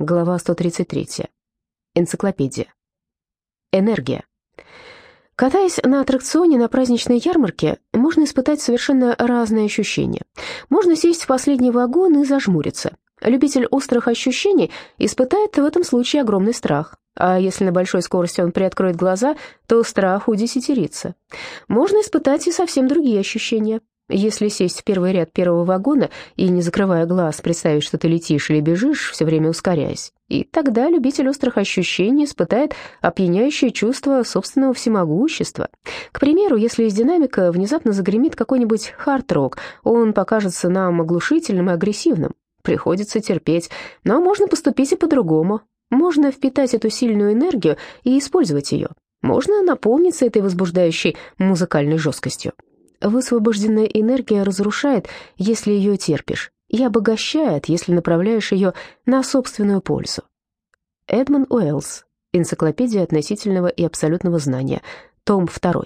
Глава 133. Энциклопедия. Энергия. Катаясь на аттракционе на праздничной ярмарке, можно испытать совершенно разные ощущения. Можно сесть в последний вагон и зажмуриться. Любитель острых ощущений испытает в этом случае огромный страх. А если на большой скорости он приоткроет глаза, то страх удесятерится. Можно испытать и совсем другие ощущения. Если сесть в первый ряд первого вагона и, не закрывая глаз, представить, что ты летишь или бежишь, все время ускоряясь, и тогда любитель острых ощущений испытает опьяняющее чувство собственного всемогущества. К примеру, если из динамика внезапно загремит какой-нибудь хард-рок, он покажется нам оглушительным и агрессивным. Приходится терпеть, но можно поступить и по-другому. Можно впитать эту сильную энергию и использовать ее. Можно наполниться этой возбуждающей музыкальной жесткостью. Высвобожденная энергия разрушает, если ее терпишь, и обогащает, если направляешь ее на собственную пользу. Эдмон Уэллс. Энциклопедия относительного и абсолютного знания. Том 2.